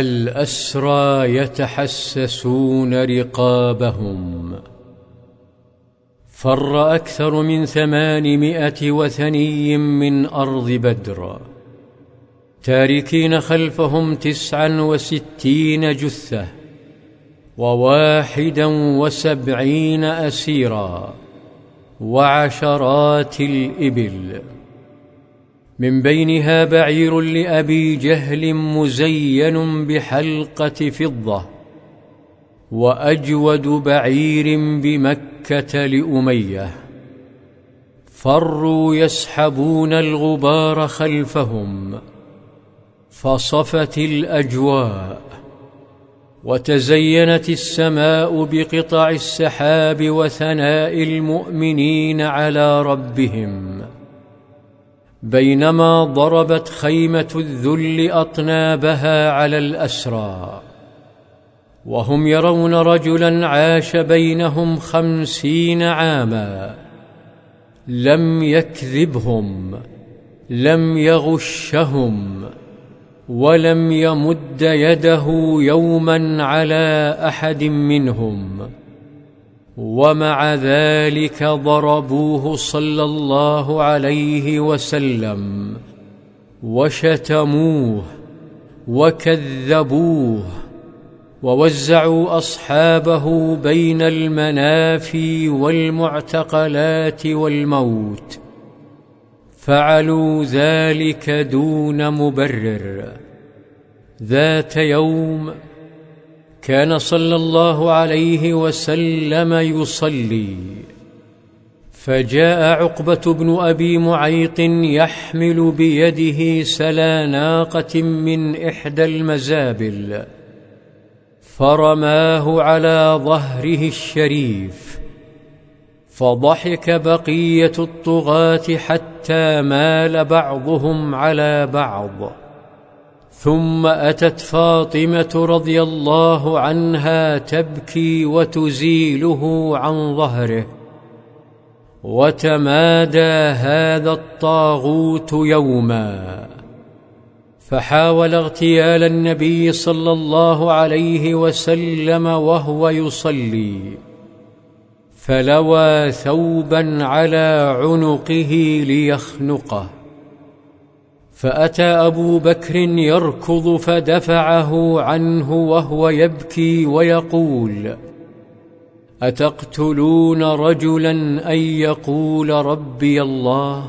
الأسرى يتحسسون رقابهم. فر أكثر من ثمانمائة وثني من أرض بدر. تاركين خلفهم تسعا وستين جثة وواحدا وسبعين أسيرا وعشرات الإبل. من بينها بعير لأبي جهل مزين بحلقة فضة وأجود بعير بمكة لأمية. فروا يسحبون الغبار خلفهم فصفت الأجواء وتزينت السماء بقطع السحاب وثناء المؤمنين على ربهم. بينما ضربت خيمة الذل أطنابها على الأسرى. وهم يرون رجلا عاش بينهم خمسين عاما. لم يكذبهم لم يغشهم ولم يمد يده يوما على أحد منهم. ومع ذلك ضربوه صلى الله عليه وسلم وشتموه وكذبوه ووزعوا أصحابه بين المنافي والمعتقلات والموت فعلوا ذلك دون مبرر. ذات يوم كان صلى الله عليه وسلم يصلي. فجاء عقبة بن أبي معيط يحمل بيده سلا ناقة من إحدى المزابل فرماه على ظهره الشريف. فضحك بقية الطغاة حتى مال بعضهم على بعض. ثم أتت فاطمة رضي الله عنها تبكي وتزيله عن ظهره. وتمادى هذا الطاغوت يوما. فحاول اغتيال النبي صلى الله عليه وسلم وهو يصلي. فلوى ثوبا على عنقه ليخنقه. فأتى أبو بكر يركض فدفعه عنه وهو يبكي ويقول أتقتلون رجلا أن يقول ربي الله؟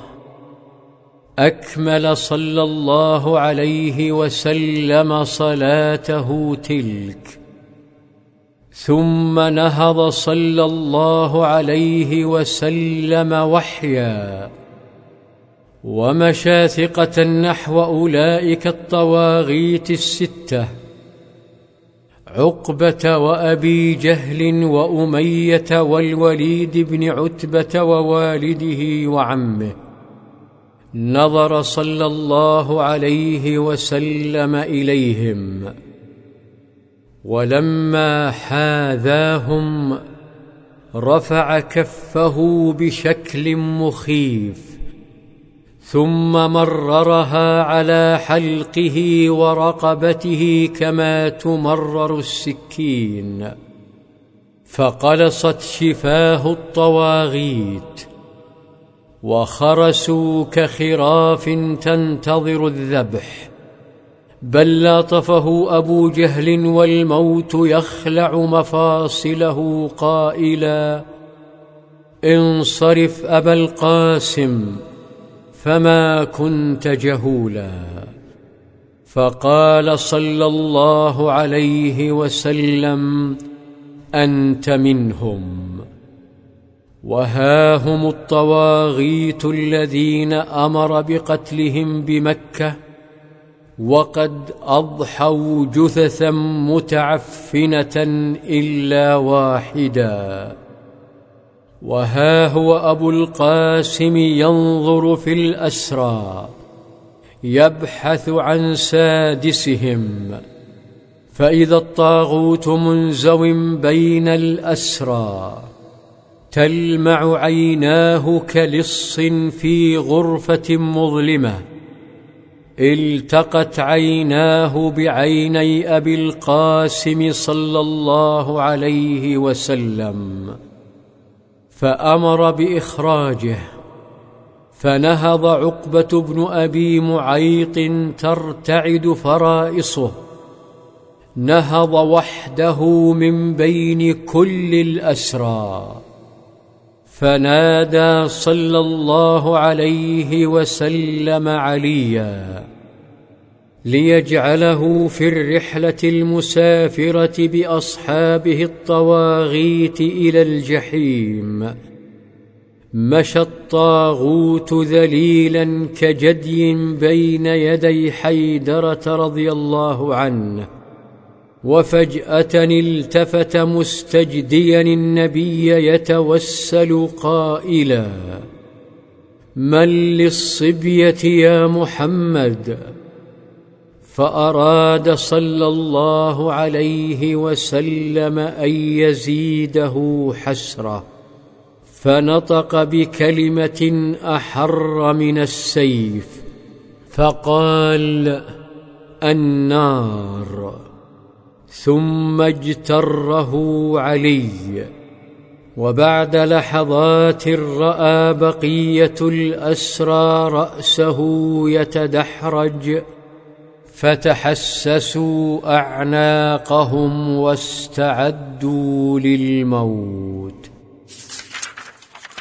أكمل صلى الله عليه وسلم صلاته تلك. ثم نهض صلى الله عليه وسلم وحيا. ومشى ثقه نحو أولئك الطواغيت الستة. عقبة وأبي جهل وأمية والوليد بن عتبة ووالده وعمه. نظر صلى الله عليه وسلم إليهم. ولما حاذاهم رفع كفه بشكل مخيف. ثم مررها على حلقه ورقبته كما تمرر السكين. فقلصت شفاه الطواغيت. وخرسوا كخراف تنتظر الذبح. بل لاطفه أبو جهل والموت يخلع مفاصله قائلا انصرف أبا القاسم. فما كنت جهولا فقال صلى الله عليه وسلم انت منهم وها هم الطواغيت الذين أمر بقتلهم بمكه وقد اضحوا جثثا متعفنه الا واحدا وها هو ابو القاسم ينظر في الاسرى يبحث عن سادسهم فاذا الطاغوت منزو بين الاسرى تلمع عيناه كلص في غرفه مظلمه التقت عيناه بعيني ابي القاسم صلى الله عليه وسلم فأمر بإخراجه فنهض عقبة بن أبي معيط ترتعد فرائصه. نهض وحده من بين كل الأسرى. فنادى صلى الله عليه وسلم عليا. ليجعله في الرحلة المسافرة بأصحابه الطواغيت إلى الجحيم. مشى الطاغوت ذليلا كجدي بين يدي حيدرة رضي الله عنه وفجأة التفت مستجديا النبي يتوسل قائلا من للصبية يا محمد؟ فأراد صلى الله عليه وسلم أن يزيده حسره فنطق بكلمة أحر من السيف فقال النار. ثم اجتره علي وبعد لحظات رأى بقية الأسرى رأسه يتدحرج فتحسسوا أعناقهم واستعدوا للموت.